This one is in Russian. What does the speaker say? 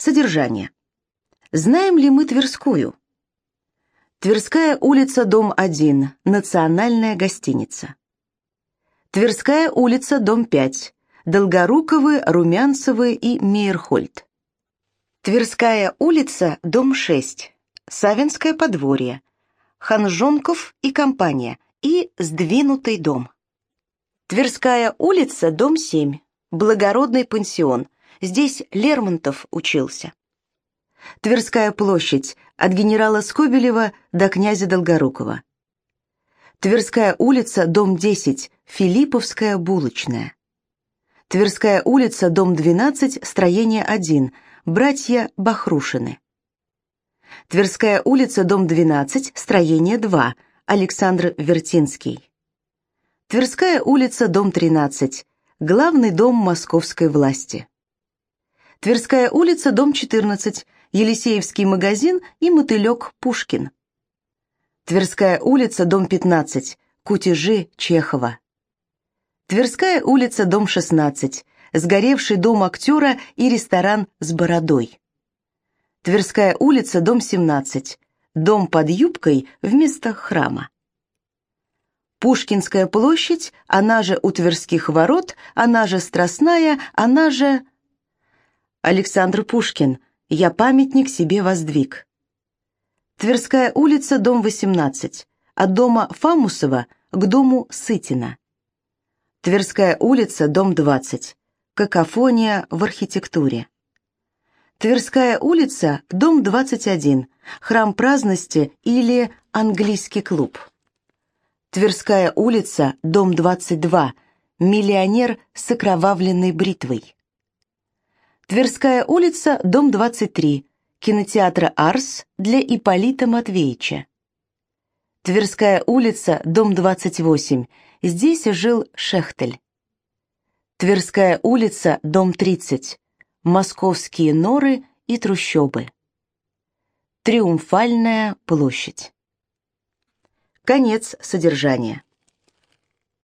Содержание. Знаем ли мы Тверскую? Тверская улица, дом 1, национальная гостиница. Тверская улица, дом 5, Долгоруковы, Румянцевы и Мейерхольд. Тверская улица, дом 6, Савинское подворье, Ханжонков и компания и Сдвинутый дом. Тверская улица, дом 7, Благородный пансион. Здесь Лермонтов учился. Тверская площадь, от генерала Скобелева до князя Долгорукова. Тверская улица, дом 10, Филипповская булочная. Тверская улица, дом 12, строение 1, братья Бахрушины. Тверская улица, дом 12, строение 2, Александр Вертинский. Тверская улица, дом 13, главный дом московской власти. Тверская улица, дом 14, Елисеевский магазин и мотылек Пушкин. Тверская улица, дом 15, Кутежи Чехова. Тверская улица, дом 16, сгоревший дом актера и ресторан с бородой. Тверская улица, дом 17, дом под юбкой вместо храма. Пушкинская площадь, она же у Тверских ворот, она же Страстная, она же... Александр Пушкин, я памятник себе воздвиг. Тверская улица, дом 18, от дома Фамусова к дому Сытина. Тверская улица, дом 20, какофония в архитектуре. Тверская улица, дом 21, храм праздности или английский клуб. Тверская улица, дом 22, миллионер с окровавленной бритвой. Тверская улица, дом 23, кинотеатра «Арс» для Ипполита Матвеевича. Тверская улица, дом 28, здесь жил Шехтель. Тверская улица, дом 30, московские норы и трущобы. Триумфальная площадь. Конец содержания.